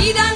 vida